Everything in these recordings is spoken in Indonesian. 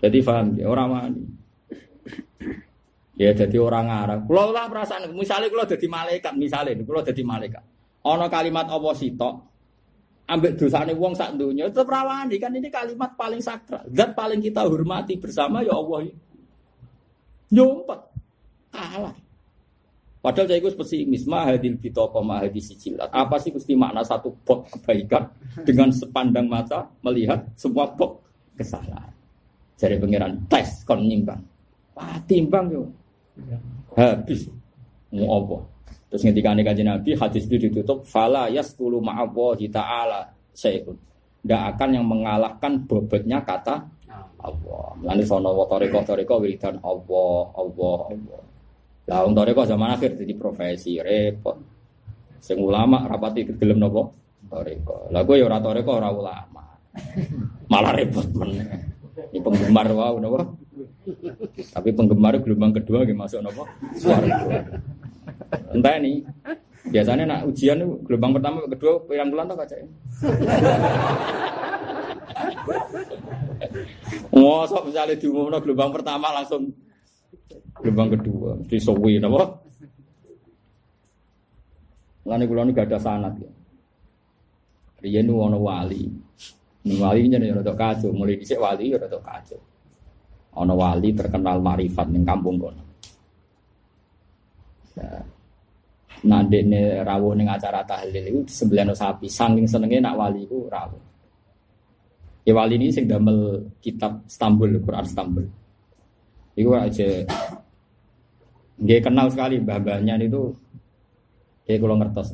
Jadi paham ya orang wani. Ya jadi orang Arab. Kalau lah perasaan, misalnya kalau jadi malaikat, misalnya kalau jadi malaikat. Ono kalimat apa sitok, ambek dosane wong sak dunia itu perawani kan ini kalimat paling sakral. Zat paling kita hormati bersama ya Allah nyumpet. Kalah. Padahal saya itu pesimis. Mahadil bitoko mahadil sijilat apa sih mesti makna satu pot kebaikan dengan sepandang mata melihat semua pot kesalahan jadi pangeran tes kon nimbang wah timbang yo habis mau apa Terus ketika nih Nabi hadis itu ditutup fala yastulu ma'allahi ta'ala sayun. Tidak akan yang mengalahkan bobotnya kata Allah. Lalu sono wa toriko toriko wiridan Allah Allah Allah. Lah wong toriko zaman akhir jadi profesi repot. Sing ulama rapati gelem nopo toriko. Lah gue ya ora toriko ora ulama. Malah repot meneh. Ini penggemar wow nopo. Tapi penggemar gelombang kedua gak masuk nopo suara. Entah ini. Biasanya nak ujian gelombang pertama, kedua, pirang bulan tuh kaca. Ngosok misalnya diumumkan gelombang pertama langsung gelombang kedua, disowi, apa? Lalu kulo ini gak ada sanat ya. Riyen nu ono wali. Wali jadi rada kacau, mulai dhisik wali rada kacau. Ono wali terkenal marifat ning kampung kono. Ya, Nah, dene rawuh ning acara tahlil itu disembelihno sapi, saking senenge nak wali iku rawuh. Ya wali ini sing damel kitab Istanbul, Quran Istanbul. Iku aja dia kenal sekali mbah-mbahnya itu kayak kalau ngertos.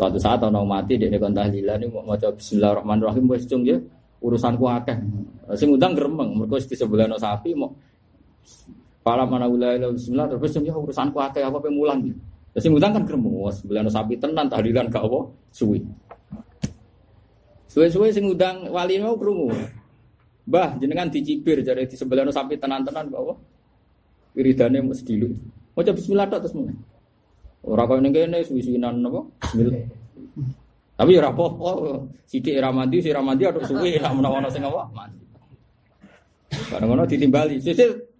Suatu saat orang mati dia kon tahlilan ini mau maca bismillahirrahmanirrahim wis cung ya urusanku akeh. Sing undang gremeng mergo di sebelah sapi mau Pala mana wilayah bismillah terus ya urusanku akeh apa pemulang. Terus sing ngundang kan gremeng, wes bulan sapi tenan tahlilan gak apa suwi. Suwe-suwe sing ngundang wali mau krungu. Mbah jenengan dicibir jadi di sebelah sapi tenan-tenan gak apa. Wiridane mesti dulu. Maca bismillah tok terus mulai. Ora kaya ning kene suwi-suwinan apa? Bismillah. Tapi ora apa-apa. Sithik ra mandi, sira mandi atuk suwi nek menawa sing apa? Mandi. Bareng ngono ditimbali. Sisih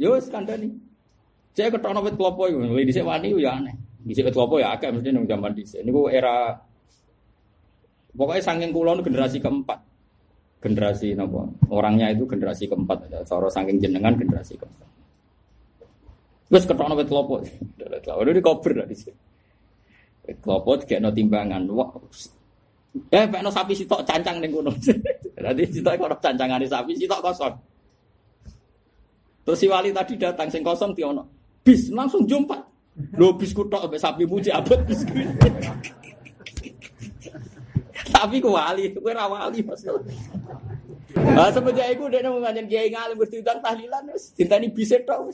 Yo wis kandhani. Saya ketokno wit klopo iku, lha dhisik wani ya aneh. Dhisik wit klopo ya akeh mesti nang zaman dhisik. Niku era pokoknya saking kula generasi keempat. Generasi napa? Orangnya itu generasi keempat. Cara saking jenengan generasi keempat. Wis ketokno wit klopo. Klopo di kober dhisik. Wit klopo dikekno timbangan. Wah, Eh, pekno sapi sitok cancang ning kono. Dadi sitok kok cancangane sapi sitok kosong. Terus si wali tadi datang sing kosong tiono. Bis langsung jumpa. Lo bis kutok sampai sapi muji abot bis. Tapi ku wali, ku ora wali. Ah semenjak iku dia mau ngajen kiai ngalim mesti utang tahlilan wis dintani bis tok.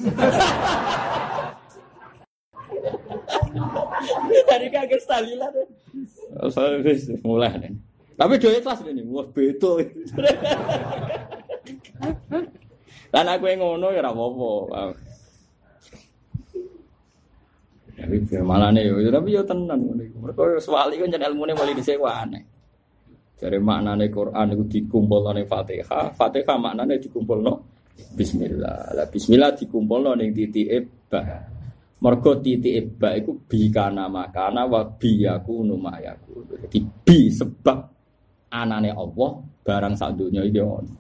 Dari kaget tahlilan. Saya wis mulai nih. Tapi doa kelas ini, wah beto. Lan aku yang ngono ya apa-apa. Tapi malah nih, tapi yo tenan. Mergo swali kan jeneng ilmune mulai disewa aneh. Dari maknane Quran itu dikumpul ning Fatihah, Fatihah maknane dikumpulno Bismillah. Lah Bismillah dikumpulno ning titik ba. Mergo titik ba iku bi kana makana wa bi yakunu ma yakunu. Jadi bi sebab anane Allah barang sak ono.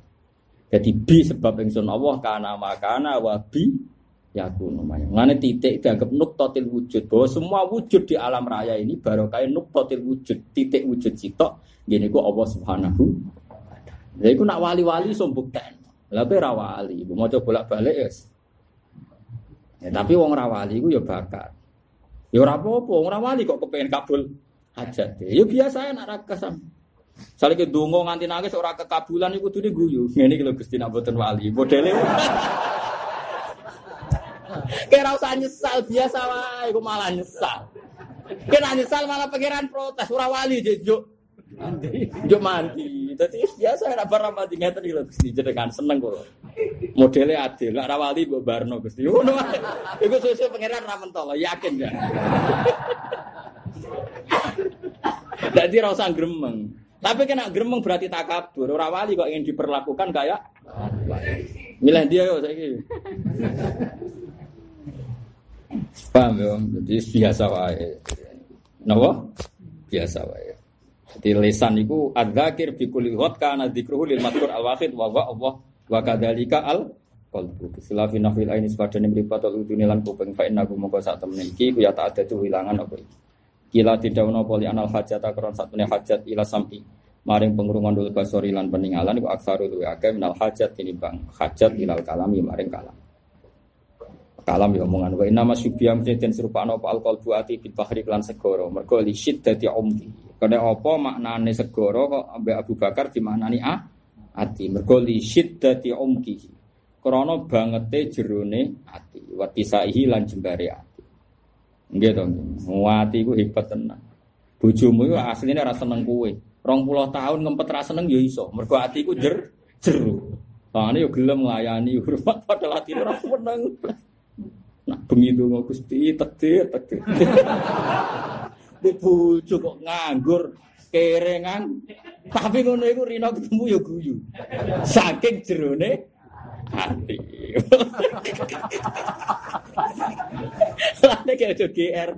Jadi bi sebab ingsun Allah kana makana wa bi yakunu mayang. Ngene titik dianggap nuktatil wujud bahwa semua wujud di alam raya ini baru kayak nuktatil wujud, titik wujud sitok gini ku Allah Subhanahu Jadi ku nak wali-wali sombukten. Lah ora wali, mau coba bolak-balik ya. Ya, tapi wong ra wali ku ya bakat. Ya ora apa-apa, wong ra wali kok kepengen kabul hajat. Ya biasa nak ra kesam. Saling ke dungo nganti nangis ora kekabulan iku kudune guyu. Ngene iki lho Gusti nak boten wali. Modele. Kira usah nyesal biasa wae, kok malah nyesal. Kira nyesal malah pangeran protes ora wali juk. Mandi. Juk mandi. Dadi biasa ora barang mandi ngeten lho Gusti jenengan seneng kok. Modele adil, ora wali mbok barno Gusti. Ngono wae. Iku sesuk pangeran ra mentolo, yakin ya. Dadi ra usah gremeng. Tapi kena gremeng berarti takabur. Ora wali kok ingin diperlakukan kayak milih dia yo saiki. Paham ya? Jadi biasa wae. Napa? Biasa wae. Jadi lesan itu adzakir bi kulli ghad kana dzikruhu lil madkur al wahid wa wa Allah wa kadzalika al qalbu. Khilafi nafil aini sepadane mripat al udune lan kuping fa innahu moko sak temene iki ku ya tak ada hilangan apa iki. Kila tidak ono poli anal hajat akron satune hajat ila sam'i. Maring pengurungan dulu basori lan peninggalan iku aksaru luwe akeh minal hajat bang hajat ilal kalami maring kalam. Kalam ya omongan wa inna masyubiyah mesti den serupakno apa alkohol buati bil bahri lan segoro. Mergo li syiddati umki. Kene apa maknane segoro kok ambek Abu Bakar dimaknani ah ati. Mergo li syiddati umki. Krana bangete jerone ati. Wa tisaihi lan jembare ati. Nggih to. Ati iku hebat tenan. Bojomu iku asline ora seneng kowe. Rong puluh tahun ngempet ra seneng ya iso. Mergo atiku jer jeru. Tane yo gelem nglayani hormat padahal atine ora seneng. Bengi donga Gusti takdir takdir. Di bojo kok nganggur kerengan. Tapi ngono iku Rino ketemu ya guyu. Saking jerone hati. Lane kayak aja GR.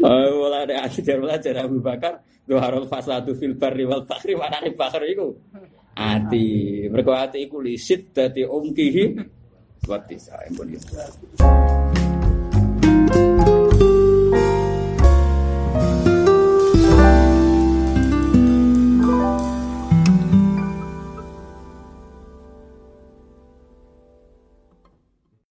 Oh, wala ada ajar belajar Abu Bakar Doharul fasadu fil barri wal bakri mana nih bakar itu Ati, mergo ati iku lisit dadi umkihi wa tisa. Ampun.